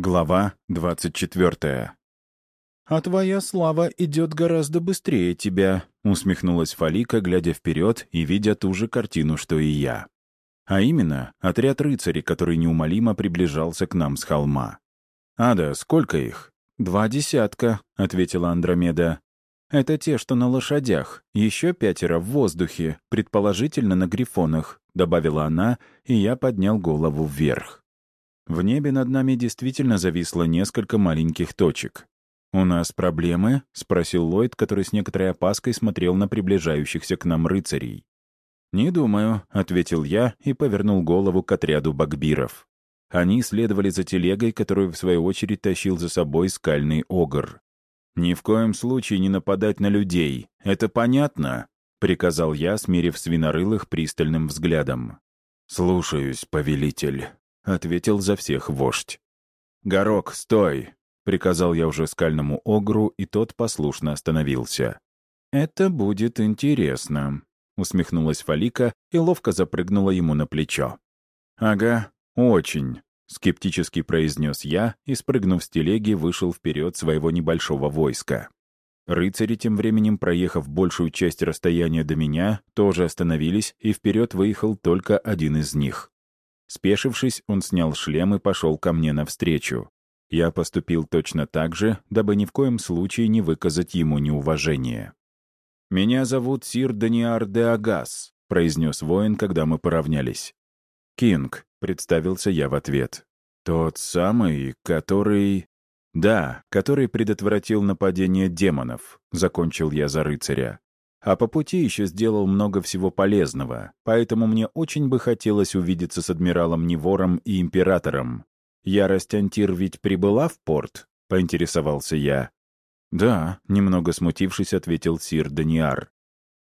Глава 24. «А твоя слава идет гораздо быстрее тебя», — усмехнулась Фалика, глядя вперед и видя ту же картину, что и я. А именно, отряд рыцарей, который неумолимо приближался к нам с холма. «Ада, сколько их?» «Два десятка», — ответила Андромеда. «Это те, что на лошадях. Еще пятеро в воздухе, предположительно на грифонах», — добавила она, и я поднял голову вверх. В небе над нами действительно зависло несколько маленьких точек. «У нас проблемы?» — спросил Ллойд, который с некоторой опаской смотрел на приближающихся к нам рыцарей. «Не думаю», — ответил я и повернул голову к отряду багбиров. Они следовали за телегой, которую, в свою очередь, тащил за собой скальный огр. «Ни в коем случае не нападать на людей. Это понятно?» — приказал я, смирив свинорылых пристальным взглядом. «Слушаюсь, повелитель», — ответил за всех вождь. «Горок, стой!» — приказал я уже скальному огру, и тот послушно остановился. «Это будет интересно», — усмехнулась Фалика и ловко запрыгнула ему на плечо. «Ага, очень», — скептически произнес я и, спрыгнув с телеги, вышел вперед своего небольшого войска. Рыцари, тем временем проехав большую часть расстояния до меня, тоже остановились, и вперед выехал только один из них. Спешившись, он снял шлем и пошел ко мне навстречу. Я поступил точно так же, дабы ни в коем случае не выказать ему неуважение. «Меня зовут Сир Даниар де Агас», — произнес воин, когда мы поравнялись. «Кинг», — представился я в ответ. «Тот самый, который...» «Да, который предотвратил нападение демонов», — закончил я за рыцаря. А по пути еще сделал много всего полезного, поэтому мне очень бы хотелось увидеться с адмиралом Невором и императором. Ярость Антир ведь прибыла в порт?» — поинтересовался я. «Да», — немного смутившись, ответил сир Даниар.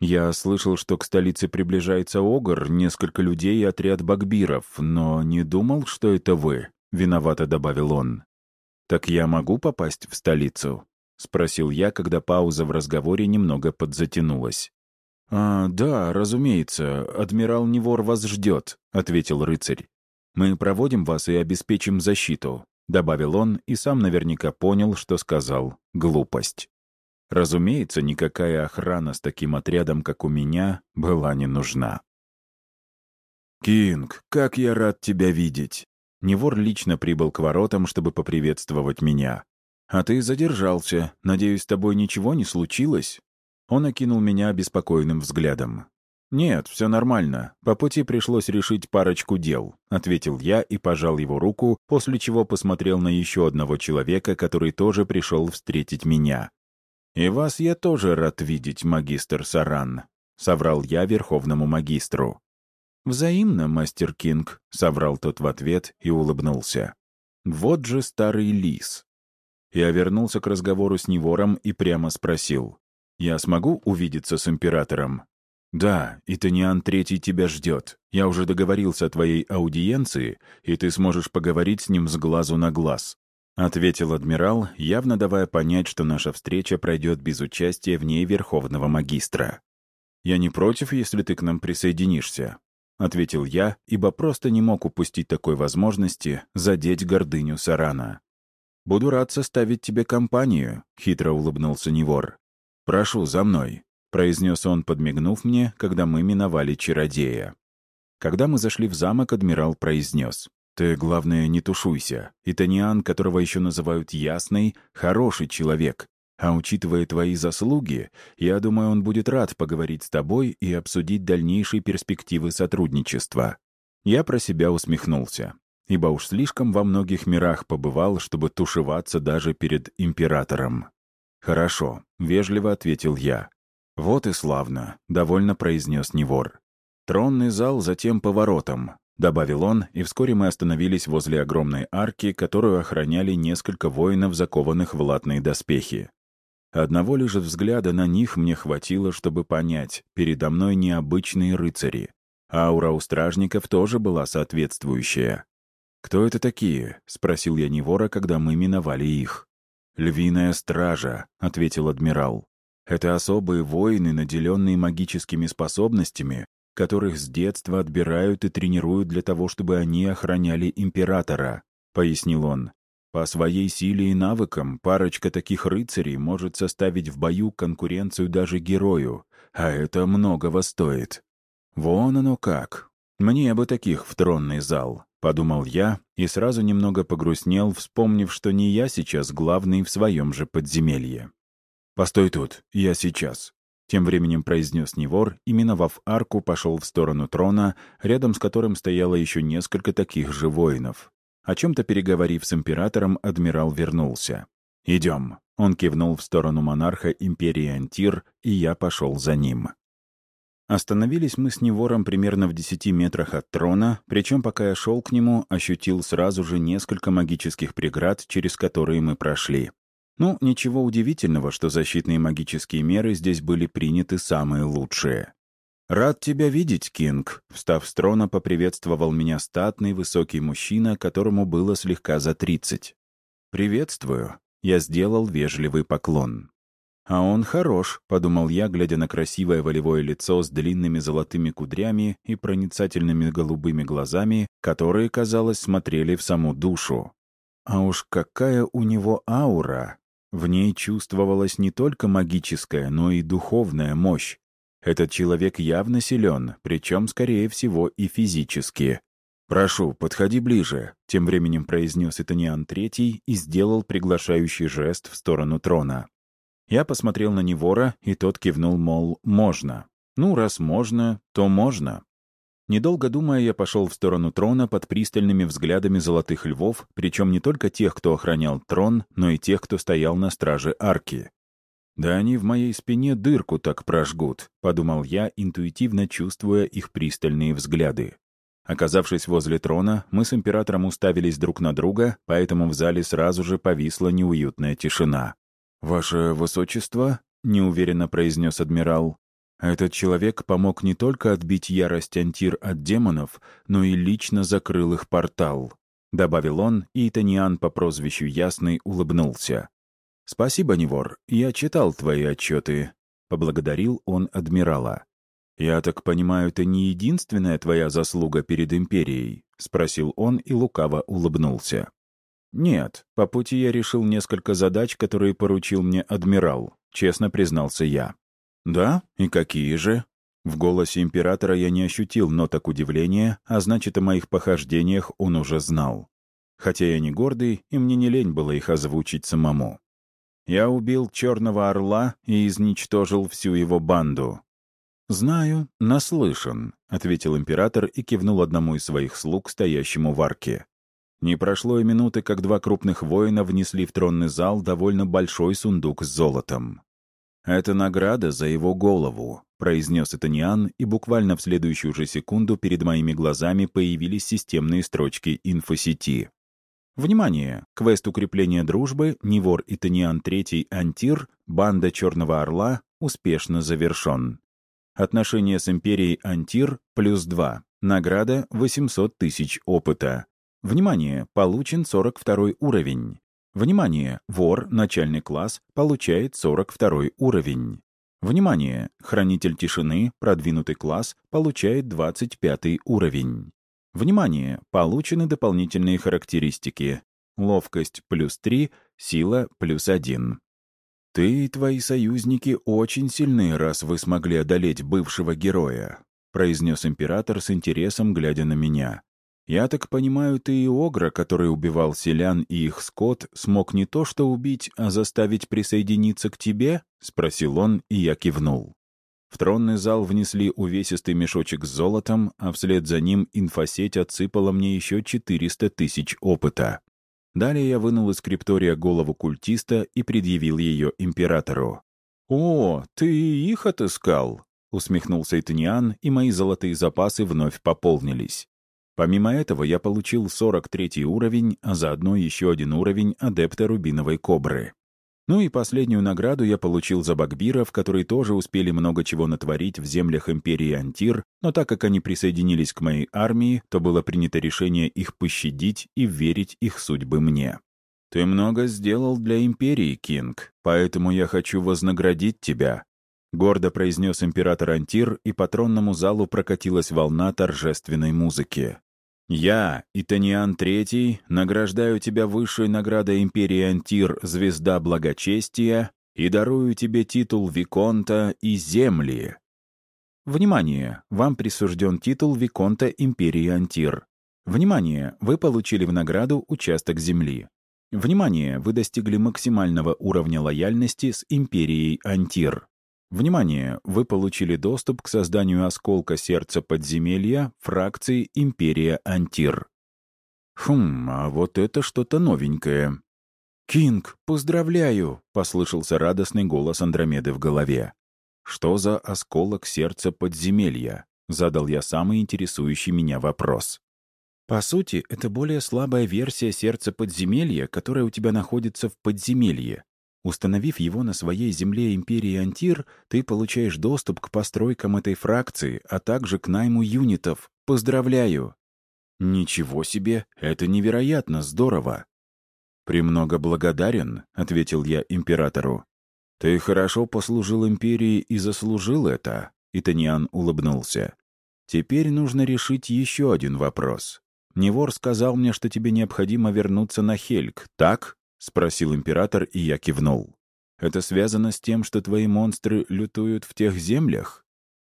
«Я слышал, что к столице приближается Огр, несколько людей и отряд багбиров, но не думал, что это вы», — виновато добавил он. «Так я могу попасть в столицу?» — спросил я, когда пауза в разговоре немного подзатянулась. «А, да, разумеется, адмирал Невор вас ждет», — ответил рыцарь. «Мы проводим вас и обеспечим защиту», — добавил он и сам наверняка понял, что сказал «глупость». Разумеется, никакая охрана с таким отрядом, как у меня, была не нужна. «Кинг, как я рад тебя видеть!» Невор лично прибыл к воротам, чтобы поприветствовать меня. «А ты задержался. Надеюсь, с тобой ничего не случилось?» Он окинул меня беспокойным взглядом. «Нет, все нормально. По пути пришлось решить парочку дел», — ответил я и пожал его руку, после чего посмотрел на еще одного человека, который тоже пришел встретить меня. «И вас я тоже рад видеть, магистр Саран», — соврал я верховному магистру. «Взаимно, мастер Кинг», — соврал тот в ответ и улыбнулся. «Вот же старый лис. Я вернулся к разговору с Невором и прямо спросил. «Я смогу увидеться с императором?» «Да, и Таниан Третий тебя ждет. Я уже договорился о твоей аудиенции, и ты сможешь поговорить с ним с глазу на глаз», — ответил адмирал, явно давая понять, что наша встреча пройдет без участия в ней Верховного Магистра. «Я не против, если ты к нам присоединишься», — ответил я, ибо просто не мог упустить такой возможности задеть гордыню Сарана. «Буду рад составить тебе компанию», — хитро улыбнулся Невор. «Прошу, за мной», — произнес он, подмигнув мне, когда мы миновали чародея. Когда мы зашли в замок, адмирал произнес. «Ты, главное, не тушуйся. Итаниан, которого еще называют Ясный, хороший человек. А учитывая твои заслуги, я думаю, он будет рад поговорить с тобой и обсудить дальнейшие перспективы сотрудничества». Я про себя усмехнулся ибо уж слишком во многих мирах побывал, чтобы тушеваться даже перед императором. «Хорошо», — вежливо ответил я. «Вот и славно», — довольно произнес Невор. «Тронный зал затем поворотом», — добавил он, и вскоре мы остановились возле огромной арки, которую охраняли несколько воинов, закованных в латные доспехи. Одного лишь взгляда на них мне хватило, чтобы понять, передо мной необычные рыцари. Аура у стражников тоже была соответствующая. «Кто это такие?» — спросил я Невора, когда мы миновали их. «Львиная стража», — ответил адмирал. «Это особые воины, наделенные магическими способностями, которых с детства отбирают и тренируют для того, чтобы они охраняли императора», — пояснил он. По своей силе и навыкам парочка таких рыцарей может составить в бою конкуренцию даже герою, а это многого стоит. Вон оно как. Мне бы таких в тронный зал, подумал я и сразу немного погрустнел, вспомнив, что не я сейчас главный в своем же подземелье. «Постой тут, я сейчас», тем временем произнес Невор и, миновав арку, пошел в сторону трона, рядом с которым стояло еще несколько таких же воинов. О чем-то переговорив с императором, адмирал вернулся. «Идем». Он кивнул в сторону монарха империи Антир, и я пошел за ним. Остановились мы с Невором примерно в десяти метрах от трона, причем пока я шел к нему, ощутил сразу же несколько магических преград, через которые мы прошли. Ну, ничего удивительного, что защитные магические меры здесь были приняты самые лучшие. «Рад тебя видеть, Кинг», — встав с трона, поприветствовал меня статный высокий мужчина, которому было слегка за тридцать. «Приветствую», — я сделал вежливый поклон. «А он хорош», — подумал я, глядя на красивое волевое лицо с длинными золотыми кудрями и проницательными голубыми глазами, которые, казалось, смотрели в саму душу. А уж какая у него аура! В ней чувствовалась не только магическая, но и духовная мощь. Этот человек явно силен, причем, скорее всего, и физически. «Прошу, подходи ближе», — тем временем произнес Итаниан Третий и сделал приглашающий жест в сторону трона. Я посмотрел на Невора, и тот кивнул, мол, можно. Ну, раз можно, то можно. Недолго думая, я пошел в сторону трона под пристальными взглядами золотых львов, причем не только тех, кто охранял трон, но и тех, кто стоял на страже арки. «Да они в моей спине дырку так прожгут», — подумал я, интуитивно чувствуя их пристальные взгляды. Оказавшись возле трона, мы с императором уставились друг на друга, поэтому в зале сразу же повисла неуютная тишина. «Ваше высочество», — неуверенно произнес адмирал, этот человек помог не только отбить ярость Антир от демонов, но и лично закрыл их портал. Добавил он, и Итаниан по прозвищу Ясный улыбнулся. «Спасибо, Невор, я читал твои отчеты», — поблагодарил он адмирала. «Я так понимаю, это не единственная твоя заслуга перед Империей?» — спросил он и лукаво улыбнулся. «Нет, по пути я решил несколько задач, которые поручил мне адмирал», — честно признался я. «Да? И какие же?» В голосе императора я не ощутил ноток удивления, а значит, о моих похождениях он уже знал. Хотя я не гордый, и мне не лень было их озвучить самому. Я убил Черного Орла и изничтожил всю его банду. «Знаю, наслышан», — ответил император и кивнул одному из своих слуг, стоящему в арке. Не прошло и минуты, как два крупных воина внесли в тронный зал довольно большой сундук с золотом. «Это награда за его голову», — произнес Этаниан, и буквально в следующую же секунду перед моими глазами появились системные строчки инфосети. Внимание! Квест укрепления дружбы Невор Итаниан III Антир, банда Черного Орла, успешно завершен. Отношения с Империей Антир плюс 2. Награда 800 тысяч опыта. Внимание! Получен 42 уровень. Внимание! Вор, начальный класс, получает 42 уровень. Внимание! Хранитель тишины, продвинутый класс, получает 25 уровень. Внимание! Получены дополнительные характеристики. Ловкость плюс 3, сила плюс 1. «Ты и твои союзники очень сильны, раз вы смогли одолеть бывшего героя», произнес император с интересом, глядя на меня. «Я так понимаю, ты и Огра, который убивал селян и их скот, смог не то что убить, а заставить присоединиться к тебе?» — спросил он, и я кивнул. В тронный зал внесли увесистый мешочек с золотом, а вслед за ним инфосеть отсыпала мне еще 400 тысяч опыта. Далее я вынул из криптория голову культиста и предъявил ее императору. «О, ты их отыскал!» — усмехнулся Итаниан, и мои золотые запасы вновь пополнились. Помимо этого, я получил 43 уровень, а заодно еще один уровень адепта Рубиновой Кобры. Ну и последнюю награду я получил за багбиров, которые тоже успели много чего натворить в землях Империи Антир, но так как они присоединились к моей армии, то было принято решение их пощадить и верить их судьбы мне. «Ты много сделал для Империи, Кинг, поэтому я хочу вознаградить тебя», — гордо произнес император Антир, и по тронному залу прокатилась волна торжественной музыки. Я, Итаниан III, награждаю тебя высшей наградой империи Антир «Звезда благочестия» и дарую тебе титул Виконта и земли. Внимание! Вам присужден титул Виконта империи Антир. Внимание! Вы получили в награду участок земли. Внимание! Вы достигли максимального уровня лояльности с империей Антир. Внимание! Вы получили доступ к созданию осколка сердца подземелья фракции Империя Антир. Хм, а вот это что-то новенькое. «Кинг, поздравляю!» — послышался радостный голос Андромеды в голове. «Что за осколок сердца подземелья?» — задал я самый интересующий меня вопрос. «По сути, это более слабая версия сердца подземелья, которая у тебя находится в подземелье. Установив его на своей земле Империи Антир, ты получаешь доступ к постройкам этой фракции, а также к найму юнитов. Поздравляю!» «Ничего себе! Это невероятно здорово!» «Премного благодарен», — ответил я императору. «Ты хорошо послужил империи и заслужил это», — Итаниан улыбнулся. «Теперь нужно решить еще один вопрос. Невор сказал мне, что тебе необходимо вернуться на Хельг, так?» — спросил император, и я кивнул. «Это связано с тем, что твои монстры лютуют в тех землях?»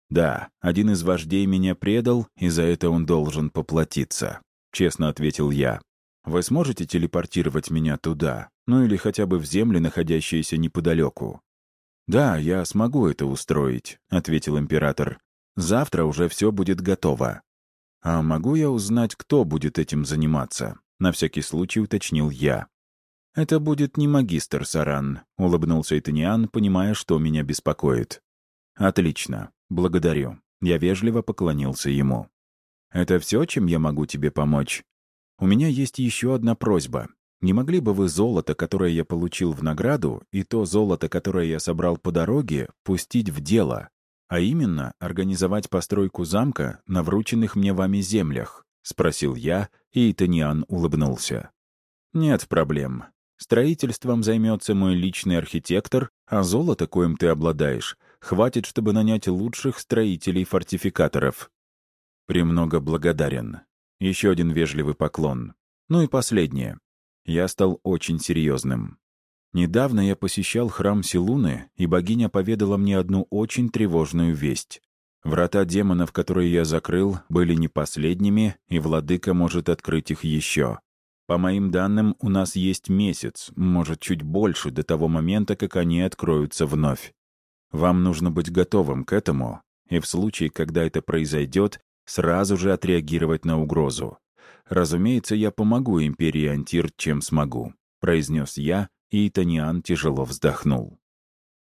«Да, один из вождей меня предал, и за это он должен поплатиться», — честно ответил я. «Вы сможете телепортировать меня туда? Ну или хотя бы в земли, находящиеся неподалеку?» «Да, я смогу это устроить», — ответил император. «Завтра уже все будет готово». «А могу я узнать, кто будет этим заниматься?» — на всякий случай уточнил я. «Это будет не магистр Саран», — улыбнулся Итаниан, понимая, что меня беспокоит. «Отлично. Благодарю». Я вежливо поклонился ему. «Это все, чем я могу тебе помочь? У меня есть еще одна просьба. Не могли бы вы золото, которое я получил в награду, и то золото, которое я собрал по дороге, пустить в дело, а именно организовать постройку замка на врученных мне вами землях?» — спросил я, и Итаниан улыбнулся. «Нет проблем. Строительством займется мой личный архитектор, а золото, коим ты обладаешь, хватит, чтобы нанять лучших строителей-фортификаторов. Премного благодарен. Еще один вежливый поклон. Ну и последнее. Я стал очень серьезным. Недавно я посещал храм Силуны, и богиня поведала мне одну очень тревожную весть. Врата демонов, которые я закрыл, были не последними, и владыка может открыть их еще. По моим данным, у нас есть месяц, может, чуть больше до того момента, как они откроются вновь. Вам нужно быть готовым к этому, и в случае, когда это произойдет, сразу же отреагировать на угрозу. Разумеется, я помогу империи Антир, чем смогу», — произнес я, и Итаниан тяжело вздохнул.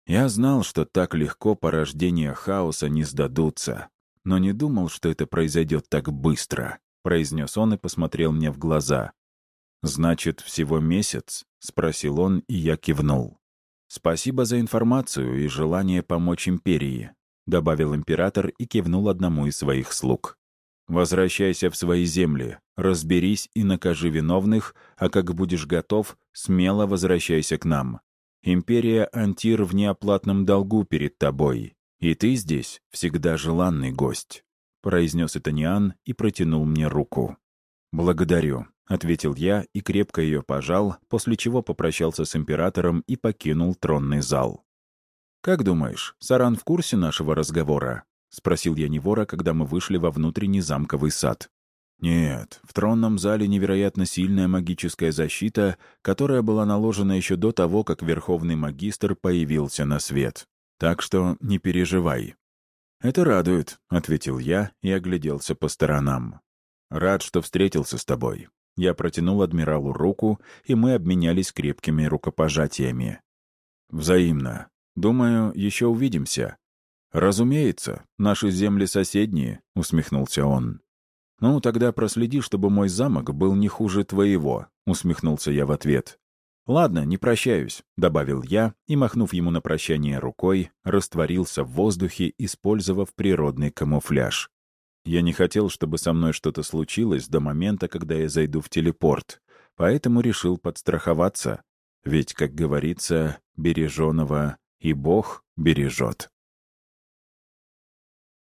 Я знал, что так легко порождения хаоса не сдадутся, но не думал, что это произойдет так быстро, — произнес он и посмотрел мне в глаза. «Значит, всего месяц?» — спросил он, и я кивнул. «Спасибо за информацию и желание помочь империи», — добавил император и кивнул одному из своих слуг. «Возвращайся в свои земли, разберись и накажи виновных, а как будешь готов, смело возвращайся к нам. Империя Антир в неоплатном долгу перед тобой, и ты здесь всегда желанный гость», — произнес Итаниан и протянул мне руку. «Благодарю», — ответил я и крепко ее пожал, после чего попрощался с императором и покинул тронный зал. «Как думаешь, Саран в курсе нашего разговора?» — спросил я Невора, когда мы вышли во внутренний замковый сад. «Нет, в тронном зале невероятно сильная магическая защита, которая была наложена еще до того, как Верховный Магистр появился на свет. Так что не переживай». «Это радует», — ответил я и огляделся по сторонам. «Рад, что встретился с тобой. Я протянул адмиралу руку, и мы обменялись крепкими рукопожатиями. «Взаимно. Думаю, еще увидимся». «Разумеется, наши земли соседние», — усмехнулся он. «Ну, тогда проследи, чтобы мой замок был не хуже твоего», — усмехнулся я в ответ. «Ладно, не прощаюсь», — добавил я и, махнув ему на прощание рукой, растворился в воздухе, использовав природный камуфляж. Я не хотел, чтобы со мной что-то случилось до момента, когда я зайду в телепорт, поэтому решил подстраховаться. Ведь, как говорится, береженого и Бог бережет.